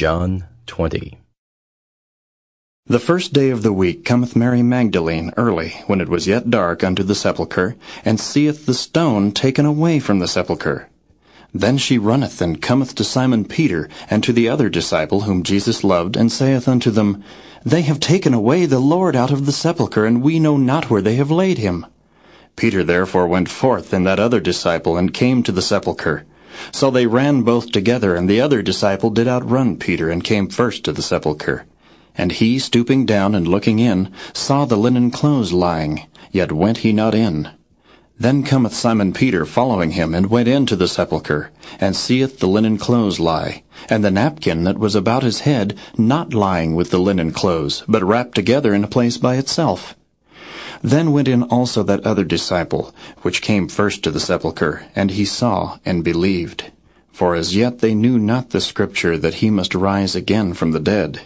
John 20. The first day of the week cometh Mary Magdalene early, when it was yet dark, unto the sepulchre, and seeth the stone taken away from the sepulchre. Then she runneth and cometh to Simon Peter, and to the other disciple whom Jesus loved, and saith unto them, They have taken away the Lord out of the sepulchre, and we know not where they have laid him. Peter therefore went forth, and that other disciple, and came to the sepulchre. So they ran both together, and the other disciple did outrun Peter, and came first to the sepulchre. And he, stooping down and looking in, saw the linen clothes lying, yet went he not in. Then cometh Simon Peter following him, and went into the sepulchre, and seeth the linen clothes lie, and the napkin that was about his head not lying with the linen clothes, but wrapped together in a place by itself. Then went in also that other disciple, which came first to the sepulchre, and he saw and believed. For as yet they knew not the scripture that he must rise again from the dead.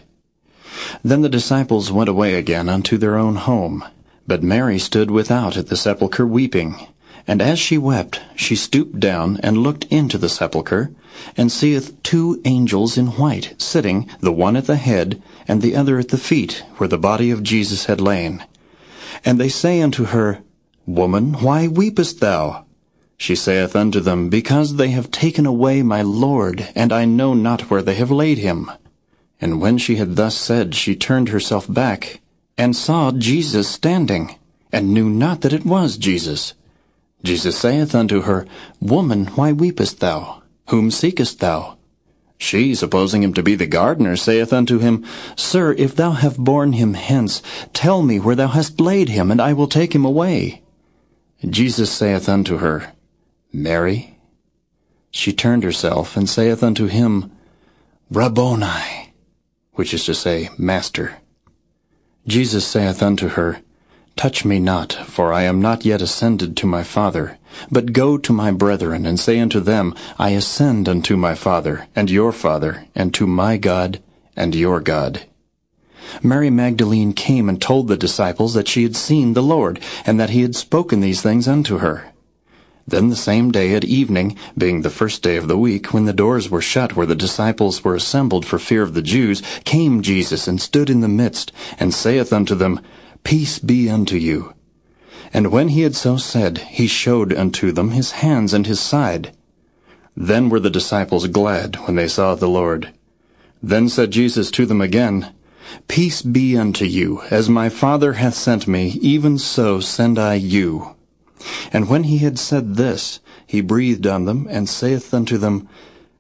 Then the disciples went away again unto their own home. But Mary stood without at the sepulchre weeping. And as she wept, she stooped down and looked into the sepulchre, and seeth two angels in white, sitting, the one at the head, and the other at the feet, where the body of Jesus had lain. And they say unto her, Woman, why weepest thou? She saith unto them, Because they have taken away my Lord, and I know not where they have laid him. And when she had thus said, she turned herself back, and saw Jesus standing, and knew not that it was Jesus. Jesus saith unto her, Woman, why weepest thou? Whom seekest thou? She, supposing him to be the gardener, saith unto him, Sir, if thou have borne him hence, tell me where thou hast laid him, and I will take him away. Jesus saith unto her, Mary. She turned herself, and saith unto him, Rabboni, which is to say, Master. Jesus saith unto her, Touch me not, for I am not yet ascended to my Father. But go to my brethren, and say unto them, I ascend unto my Father, and your Father, and to my God, and your God. Mary Magdalene came and told the disciples that she had seen the Lord, and that he had spoken these things unto her. Then the same day at evening, being the first day of the week, when the doors were shut where the disciples were assembled for fear of the Jews, came Jesus and stood in the midst, and saith unto them, Peace be unto you. And when he had so said, he showed unto them his hands and his side. Then were the disciples glad when they saw the Lord. Then said Jesus to them again, Peace be unto you, as my Father hath sent me, even so send I you. And when he had said this, he breathed on them, and saith unto them,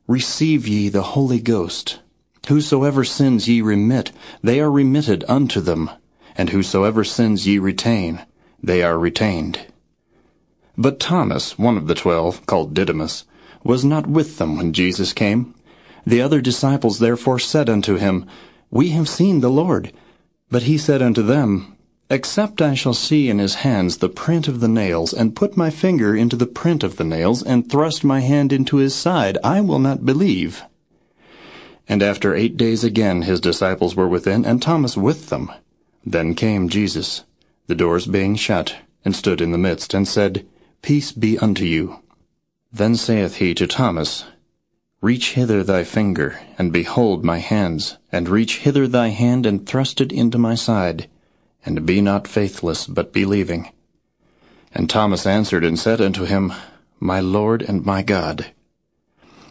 Receive ye the Holy Ghost. Whosoever sins ye remit, they are remitted unto them and whosoever sins ye retain, they are retained. But Thomas, one of the twelve, called Didymus, was not with them when Jesus came. The other disciples therefore said unto him, We have seen the Lord. But he said unto them, Except I shall see in his hands the print of the nails, and put my finger into the print of the nails, and thrust my hand into his side, I will not believe. And after eight days again his disciples were within, and Thomas with them. Then came Jesus, the doors being shut, and stood in the midst, and said, Peace be unto you. Then saith he to Thomas, Reach hither thy finger, and behold my hands, and reach hither thy hand, and thrust it into my side, and be not faithless, but believing. And Thomas answered and said unto him, My Lord and my God.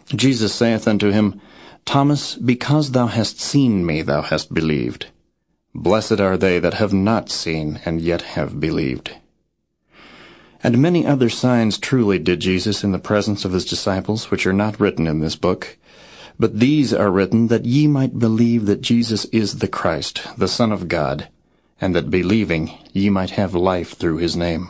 Jesus saith unto him, Thomas, because thou hast seen me, thou hast believed. Blessed are they that have not seen and yet have believed. And many other signs truly did Jesus in the presence of his disciples, which are not written in this book. But these are written that ye might believe that Jesus is the Christ, the Son of God, and that believing ye might have life through his name.